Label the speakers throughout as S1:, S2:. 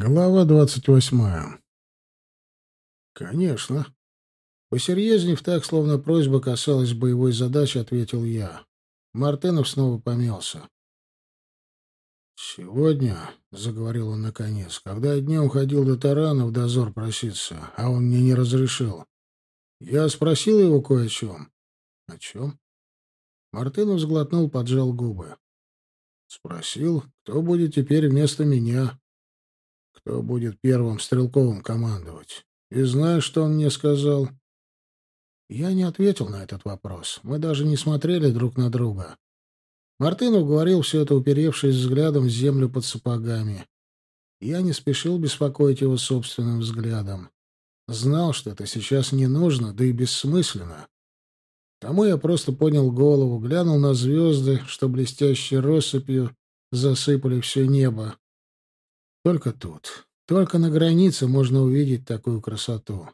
S1: Глава двадцать восьмая. Конечно. Посерьезнев так, словно просьба касалась боевой задачи, ответил я. Мартынов снова помялся. «Сегодня», — заговорил он наконец, — «когда днем ходил до Тарана в дозор проситься, а он мне не разрешил, я спросил его кое о чем». «О чем?» Мартынов сглотнул, поджал губы. «Спросил, кто будет теперь вместо меня» кто будет первым стрелковым командовать. И знаешь, что он мне сказал? Я не ответил на этот вопрос. Мы даже не смотрели друг на друга. Мартынов говорил все это, уперевшись взглядом в землю под сапогами. Я не спешил беспокоить его собственным взглядом. Знал, что это сейчас не нужно, да и бессмысленно. Тому я просто поднял голову, глянул на звезды, что блестящей россыпью засыпали все небо, только тут, только на границе можно увидеть такую красоту.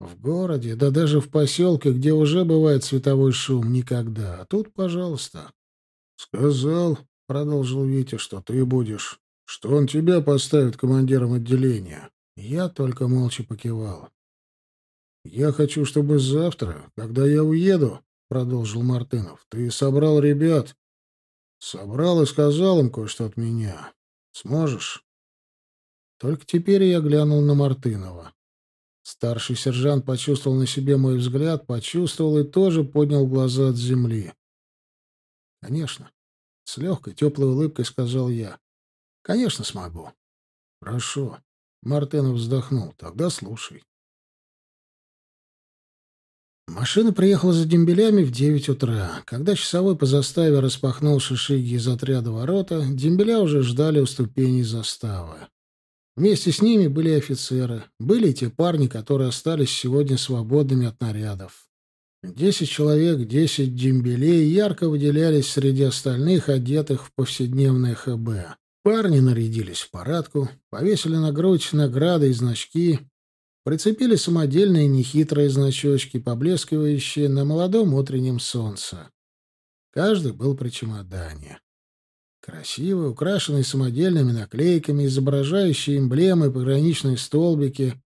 S1: В городе, да даже в поселке, где уже бывает световой шум, никогда. А тут, пожалуйста. — Сказал, — продолжил Витя, — что ты будешь, что он тебя поставит командиром отделения. Я только молча покивал. — Я хочу, чтобы завтра, когда я уеду, — продолжил Мартынов, — ты собрал ребят. Собрал и сказал им кое-что от меня. Сможешь? Только теперь я глянул на Мартынова. Старший сержант почувствовал на себе мой взгляд, почувствовал и тоже поднял глаза от земли. «Конечно», — с легкой, теплой улыбкой сказал я. «Конечно смогу». «Хорошо», — Мартынов вздохнул. «Тогда слушай». Машина приехала за дембелями в девять утра. Когда часовой по заставе распахнул шишиги из отряда ворота, дембеля уже ждали у ступеней заставы. Вместе с ними были офицеры, были и те парни, которые остались сегодня свободными от нарядов. Десять человек, десять дембелей ярко выделялись среди остальных, одетых в повседневное ХБ. Парни нарядились в парадку, повесили на грудь награды и значки, прицепили самодельные нехитрые значочки, поблескивающие на молодом утреннем солнце. Каждый был при чемодане. Красивые, украшенные самодельными наклейками, изображающие эмблемы пограничные столбики.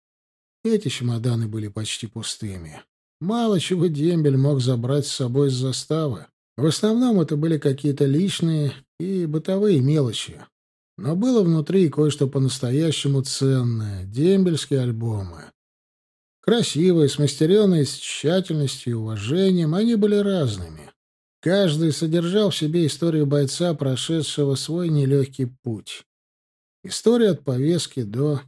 S1: Эти чемоданы были почти пустыми. Мало чего дембель мог забрать с собой с заставы. В основном это были какие-то личные и бытовые мелочи. Но было внутри кое-что по-настоящему ценное — дембельские альбомы. Красивые, смастеренные с тщательностью и уважением, они были разными. Каждый содержал в себе историю бойца, прошедшего свой нелегкий путь. История от повестки до...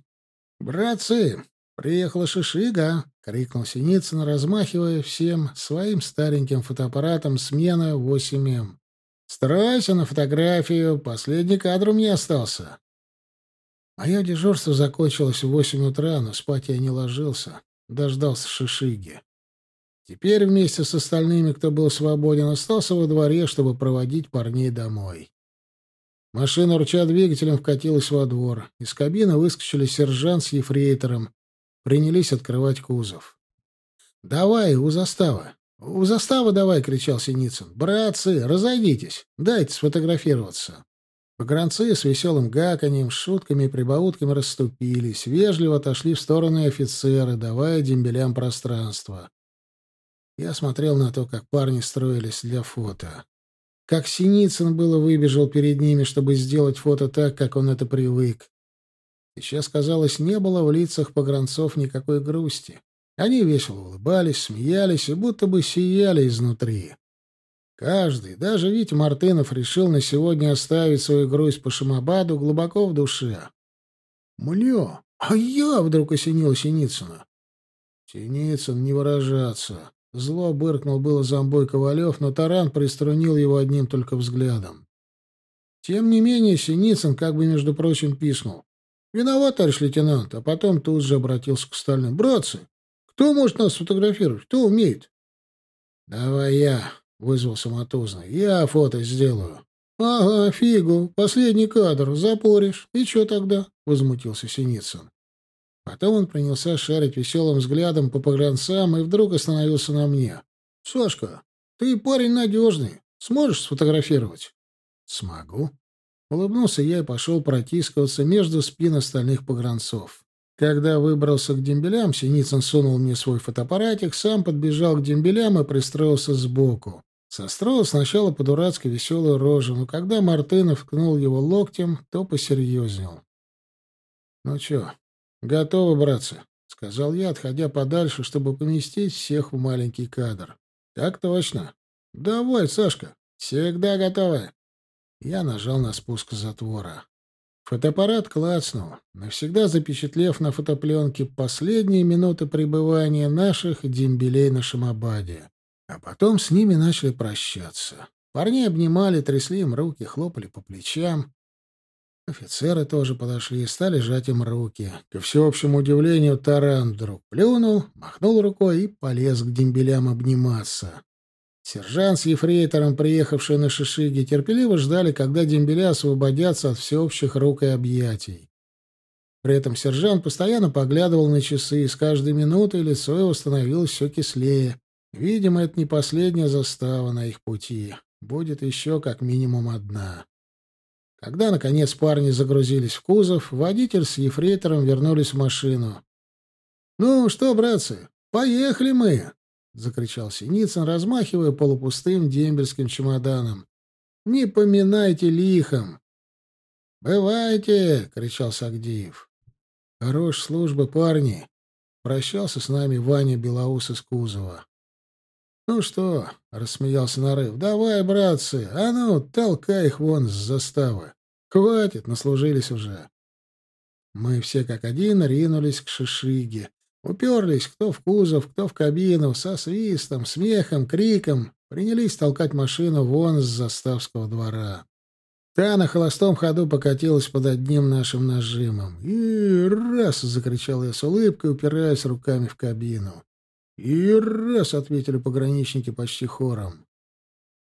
S1: «Братцы, приехала шишига!» — крикнул Синицын, размахивая всем своим стареньким фотоаппаратом смена 8М. «Стройся на фотографию, последний кадр у меня остался». Мое дежурство закончилось в восемь утра, но спать я не ложился, дождался шишиги. Теперь вместе с остальными, кто был свободен, остался во дворе, чтобы проводить парней домой. Машина, руча двигателем, вкатилась во двор. Из кабины выскочили сержант с ефрейтором. Принялись открывать кузов. «Давай, у заставы!» «У заставы давай!» — кричал Синицын. «Братцы, разойдитесь! Дайте сфотографироваться!» Погранцы с веселым гаканьем, шутками и прибаутками расступились, вежливо отошли в стороны офицеры, давая дембелям пространство. Я смотрел на то, как парни строились для фото. Как Синицын было выбежал перед ними, чтобы сделать фото так, как он это привык. Сейчас, казалось, не было в лицах погранцов никакой грусти. Они весело улыбались, смеялись и будто бы сияли изнутри. Каждый, даже Витя Мартынов, решил на сегодня оставить свою грусть по Шамабаду глубоко в душе. «Мля, а я вдруг осенил Синицына!» «Синицын, не выражаться!» Зло быркнул было зомбой Ковалев, но таран приструнил его одним только взглядом. Тем не менее, Синицын как бы, между прочим, пискнул. «Виноват, товарищ лейтенант», а потом тут же обратился к остальным. «Братцы, кто может нас сфотографировать? Кто умеет?» «Давай я», — вызвался Матузный. «Я фото сделаю». «Ага, фигу. Последний кадр. Запоришь. И что тогда?» — возмутился Синицын. Потом он принялся шарить веселым взглядом по погранцам и вдруг остановился на мне. — Сашка, ты парень надежный. Сможешь сфотографировать? — Смогу. Улыбнулся я и пошел протискиваться между спин остальных погранцов. Когда выбрался к дембелям, Синицын сунул мне свой фотоаппаратик, сам подбежал к дембелям и пристроился сбоку. Состроил сначала по-дурацки веселую рожу, но когда Мартынов ткнул его локтем, то посерьезнел. — Ну чё, готовы, братцы? — сказал я, отходя подальше, чтобы поместить всех в маленький кадр. — Так точно. — Давай, Сашка. Всегда готовы. Я нажал на спуск затвора. Фотоаппарат клацнул, навсегда запечатлев на фотопленке последние минуты пребывания наших дембелей на Шамабаде. А потом с ними начали прощаться. Парни обнимали, трясли им руки, хлопали по плечам. Офицеры тоже подошли и стали жать им руки. Ко всеобщему удивлению, Таран вдруг плюнул, махнул рукой и полез к дембелям обниматься. Сержант с ефрейтором, приехавшие на Шишиги, терпеливо ждали, когда дембеля освободятся от всеобщих рук и объятий. При этом сержант постоянно поглядывал на часы, и с каждой минутой лицо его становилось все кислее. Видимо, это не последняя застава на их пути. Будет еще как минимум одна. Когда, наконец, парни загрузились в кузов, водитель с ефрейтором вернулись в машину. «Ну что, братцы, поехали мы!» — закричал Синицын, размахивая полупустым дембельским чемоданом. «Не поминайте лихом!» «Бывайте!» — кричал Сагдиев. «Хорош служба, парни!» — прощался с нами Ваня Белоус из кузова. «Ну что?» — рассмеялся Нарыв. «Давай, братцы! А ну, толкай их вон с заставы! Хватит, наслужились уже!» Мы все как один ринулись к Шишиге, Уперлись кто в кузов, кто в кабину, со свистом, смехом, криком. Принялись толкать машину вон с заставского двора. Та на холостом ходу покатилась под одним нашим нажимом. «И раз!» — закричал я с улыбкой, упираясь руками в кабину. «И раз!» — ответили пограничники почти хором.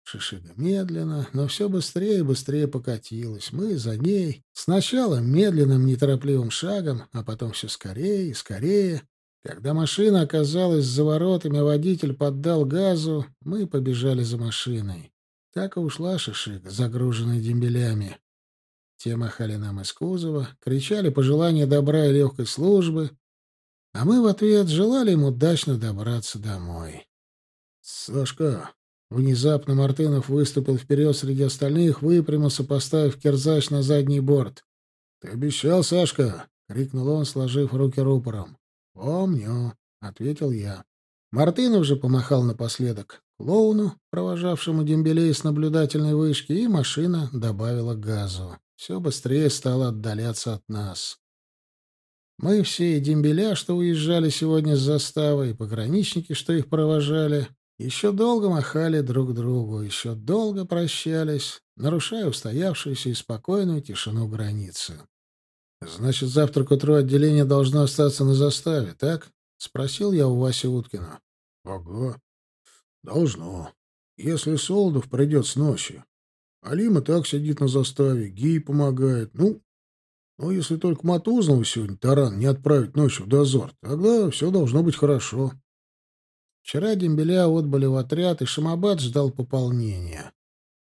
S1: Шишига медленно, но все быстрее и быстрее покатилась. Мы за ней. Сначала медленным, неторопливым шагом, а потом все скорее и скорее. Когда машина оказалась за воротами, водитель поддал газу, мы побежали за машиной. Так и ушла Шишик, загруженная дембелями. Те махали нам из кузова, кричали пожелания добра и легкой службы, а мы в ответ желали им удачно добраться домой. «Сашка!» Внезапно Мартынов выступил вперед среди остальных, выпрямился, поставив кирзач на задний борт. «Ты обещал, Сашка!» — крикнул он, сложив руки рупором. «Помню», — ответил я. Мартынов же помахал напоследок клоуну, провожавшему дембелей с наблюдательной вышки, и машина добавила газу. Все быстрее стало отдаляться от нас. Мы все, и дембеля, что уезжали сегодня с заставы, и пограничники, что их провожали, еще долго махали друг другу, еще долго прощались, нарушая устоявшуюся и спокойную тишину границы. Значит, завтра к утру отделение должно остаться на заставе, так? Спросил я у Васи Уткина. Ага. Должно. Если Солодов придет с ночи. Алима так сидит на заставе, Гий помогает. Ну, ну, если только Матузного сегодня Таран не отправить ночью в дозор, тогда все должно быть хорошо. Вчера дембеля отбыли в отряд, и Шамабад ждал пополнения.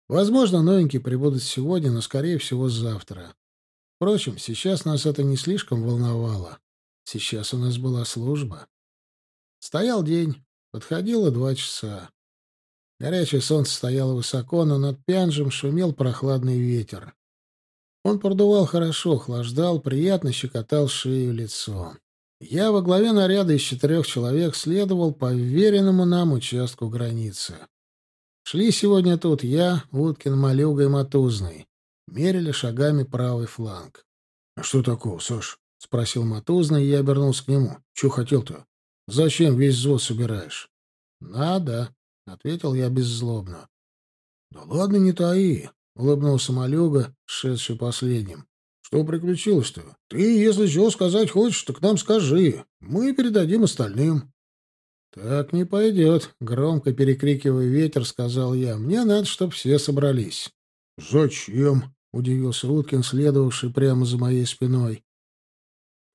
S1: Возможно, новенькие прибудут сегодня, но, скорее всего, завтра. Впрочем, сейчас нас это не слишком волновало. Сейчас у нас была служба. Стоял день, подходило два часа. Горячее солнце стояло высоко, но над Пянжем шумел прохладный ветер. Он продувал хорошо, охлаждал, приятно щекотал шею лицо. Я во главе наряда из четырех человек следовал по веренному нам участку границы. Шли сегодня тут я, Уткин, Малюга и Матузный мерили шагами правый фланг. — А что такого, Саш? — спросил Матузный, и я обернулся к нему. — Чего хотел-то? Зачем весь взвод собираешь? — Надо, — ответил я беззлобно. — Да ладно, не таи, — улыбнулся Малюга, шедший последним. — Что приключилось-то? Ты, если чего сказать хочешь, то к нам скажи. Мы передадим остальным. — Так не пойдет, — громко перекрикивая ветер, сказал я. — Мне надо, чтобы все собрались. — Зачем? — удивился Уткин, следовавший прямо за моей спиной.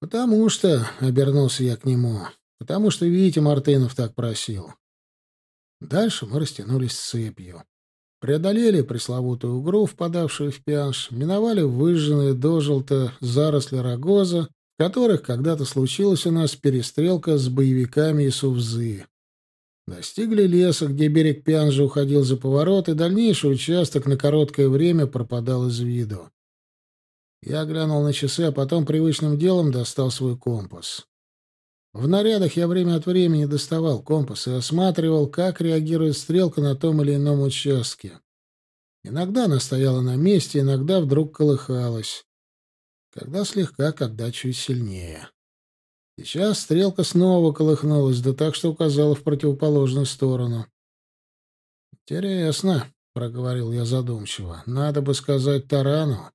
S1: «Потому что...» — обернулся я к нему. «Потому что Витя Мартынов так просил». Дальше мы растянулись цепью. Преодолели пресловутую угру, впадавшую в пианш, миновали выжженные дожелто заросли рогоза, в которых когда-то случилась у нас перестрелка с боевиками из Увзы. Достигли леса, где берег Пянжа уходил за поворот, и дальнейший участок на короткое время пропадал из виду. Я глянул на часы, а потом привычным делом достал свой компас. В нарядах я время от времени доставал компас и осматривал, как реагирует стрелка на том или ином участке. Иногда она стояла на месте, иногда вдруг колыхалась. Когда слегка, когда чуть сильнее. Сейчас стрелка снова колыхнулась, да так, что указала в противоположную сторону. «Интересно», — проговорил я задумчиво, — «надо бы сказать Тарану».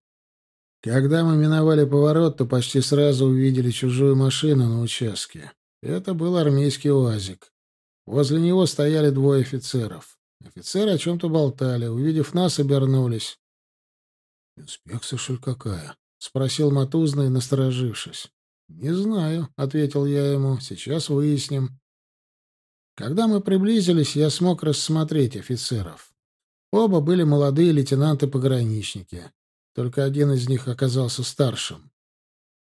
S1: Когда мы миновали поворот, то почти сразу увидели чужую машину на участке. Это был армейский УАЗик. Возле него стояли двое офицеров. Офицеры о чем-то болтали. Увидев нас, обернулись. «Инспекция, что какая?» — спросил Матузный, насторожившись. «Не знаю», — ответил я ему. «Сейчас выясним». Когда мы приблизились, я смог рассмотреть офицеров. Оба были молодые лейтенанты-пограничники. Только один из них оказался старшим.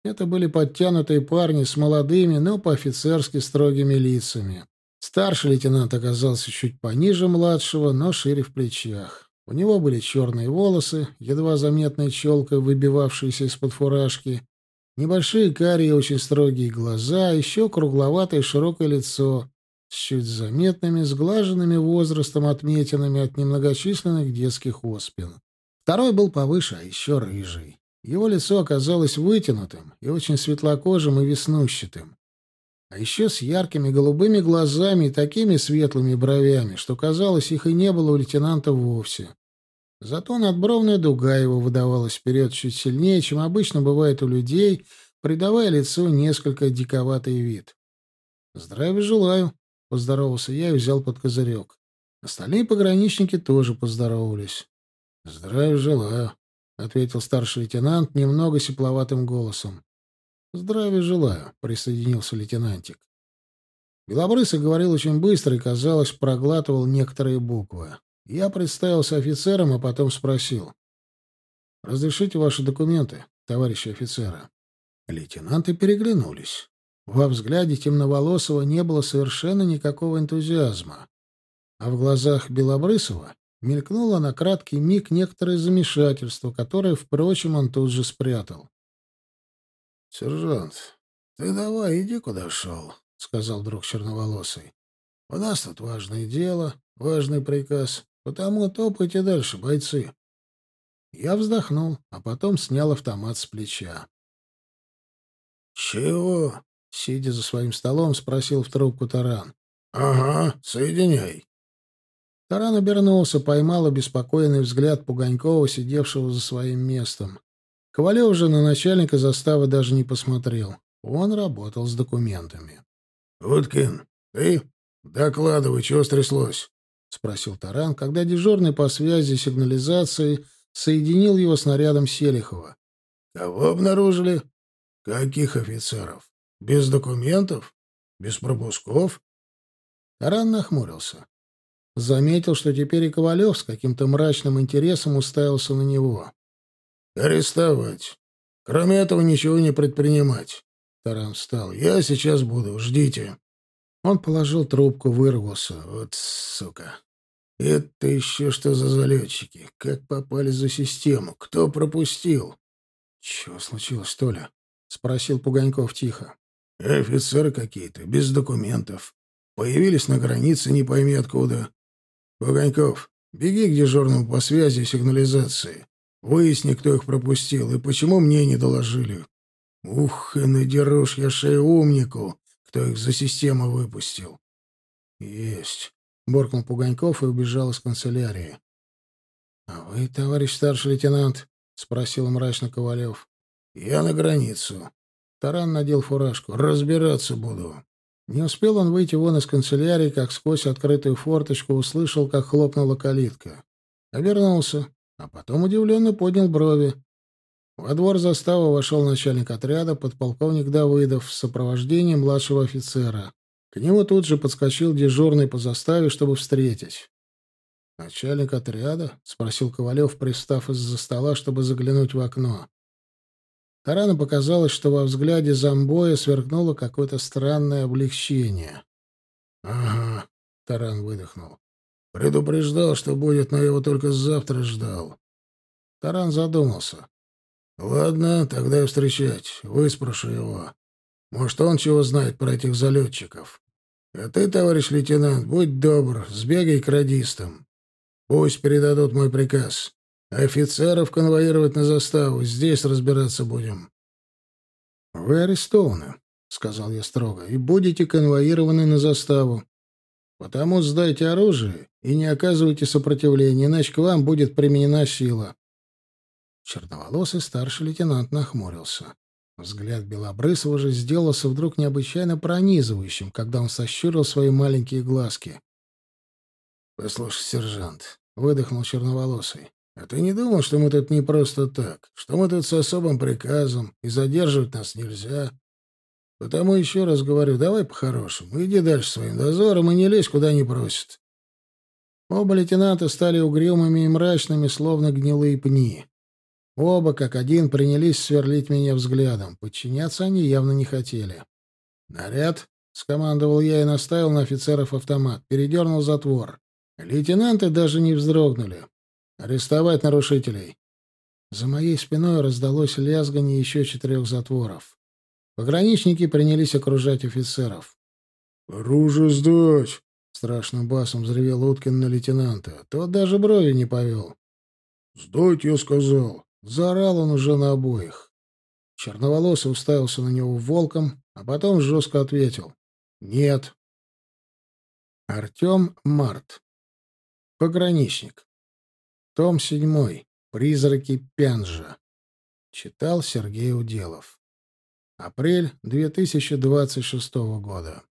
S1: Это были подтянутые парни с молодыми, но по-офицерски строгими лицами. Старший лейтенант оказался чуть пониже младшего, но шире в плечах. У него были черные волосы, едва заметной челкой, выбивавшиеся из-под фуражки, небольшие карие, очень строгие глаза, еще кругловатое широкое лицо с чуть заметными, сглаженными возрастом отметинами от немногочисленных детских оспин. Второй был повыше, а еще рыжий. Его лицо оказалось вытянутым и очень светлокожим и веснущатым. А еще с яркими голубыми глазами и такими светлыми бровями, что, казалось, их и не было у лейтенанта вовсе. Зато надбровная дуга его выдавалась вперед чуть сильнее, чем обычно бывает у людей, придавая лицу несколько диковатый вид. «Здравия желаю», — поздоровался я и взял под козырек. Остальные пограничники тоже поздоровались. «Здравия желаю», — ответил старший лейтенант немного сепловатым голосом. «Здравия желаю», — присоединился лейтенантик. Белобрысый говорил очень быстро и, казалось, проглатывал некоторые буквы. Я представился офицером, а потом спросил. «Разрешите ваши документы, товарищи офицеры?» Лейтенанты переглянулись. Во взгляде темноволосого не было совершенно никакого энтузиазма. А в глазах Белобрысова Мелькнуло на краткий миг некоторое замешательство, которое, впрочем, он тут же спрятал. — Сержант, ты давай иди, куда шел, — сказал друг черноволосый. — У нас тут важное дело, важный приказ, потому топайте дальше, бойцы. Я вздохнул, а потом снял автомат с плеча. — Чего? — сидя за своим столом, спросил в трубку Таран. — Ага, соединяй. Таран обернулся, поймал обеспокоенный взгляд Пуганькова, сидевшего за своим местом. Ковалев же на начальника заставы даже не посмотрел. Он работал с документами. — Уткин, ты? Докладывай, чего стряслось? — спросил Таран, когда дежурный по связи сигнализации соединил его с нарядом Селихова. — Кого обнаружили? — Каких офицеров? Без документов? Без пропусков? Таран нахмурился. Заметил, что теперь и Ковалев с каким-то мрачным интересом уставился на него. «Арестовать. Кроме этого ничего не предпринимать». Таран встал. «Я сейчас буду. Ждите». Он положил трубку, вырвался. «Вот сука. Это еще что за залетчики? Как попали за систему? Кто пропустил?» «Чего случилось, что ли?» — спросил Пуганьков тихо. «Офицеры какие-то, без документов. Появились на границе, не пойми откуда. «Погоньков, беги к дежурному по связи и сигнализации. Выясни, кто их пропустил и почему мне не доложили. Ух, и надерешь я шею умнику, кто их за систему выпустил». «Есть», — буркнул Пуганьков и убежал из канцелярии. «А вы, товарищ старший лейтенант?» — спросил мрачно Ковалев. «Я на границу». Таран надел фуражку. «Разбираться буду». Не успел он выйти вон из канцелярии, как сквозь открытую форточку услышал, как хлопнула калитка. Обернулся, а потом удивленно поднял брови. Во двор заставы вошел начальник отряда, подполковник Давыдов, в сопровождении младшего офицера. К нему тут же подскочил дежурный по заставе, чтобы встретить. «Начальник отряда?» — спросил Ковалев, пристав из-за стола, чтобы заглянуть в окно. Тарану показалось, что во взгляде зомбоя сверкнуло какое-то странное облегчение. «Ага», — Таран выдохнул. «Предупреждал, что будет, но его только завтра ждал». Таран задумался. «Ладно, тогда и встречать. Выспрошу его. Может, он чего знает про этих залетчиков. А ты, товарищ лейтенант, будь добр, сбегай к радистам. Пусть передадут мой приказ. Офицеров конвоировать на заставу. Здесь разбираться будем». «Вы арестованы», — сказал я строго, — «и будете конвоированы на заставу. Потому сдайте оружие и не оказывайте сопротивления, иначе к вам будет применена сила». Черноволосый старший лейтенант нахмурился. Взгляд Белобрысова же сделался вдруг необычайно пронизывающим, когда он сощурил свои маленькие глазки. «Послушай, сержант», — выдохнул черноволосый, — «а ты не думал, что мы тут не просто так, что мы тут с особым приказом, и задерживать нас нельзя? Потому еще раз говорю, давай по-хорошему, иди дальше своим дозором и не лезь, куда не просят». Оба лейтенанта стали угрюмыми и мрачными, словно гнилые пни. Оба, как один, принялись сверлить меня взглядом. Подчиняться они явно не хотели. «Наряд!» — скомандовал я и наставил на офицеров автомат. Передернул затвор. Лейтенанты даже не вздрогнули. «Арестовать нарушителей!» За моей спиной раздалось лязгание еще четырех затворов. Пограничники принялись окружать офицеров. «Оружие сдать!» — страшным басом взревел Уткин на лейтенанта. Тот даже брови не повел. «Сдать, я сказал!» Заорал он уже на обоих. Черноволосый уставился на него волком, а потом жестко ответил. «Нет». Артем Март. Пограничник. Том седьмой. Призраки Пянжа. Читал Сергей Уделов. Апрель 2026 года.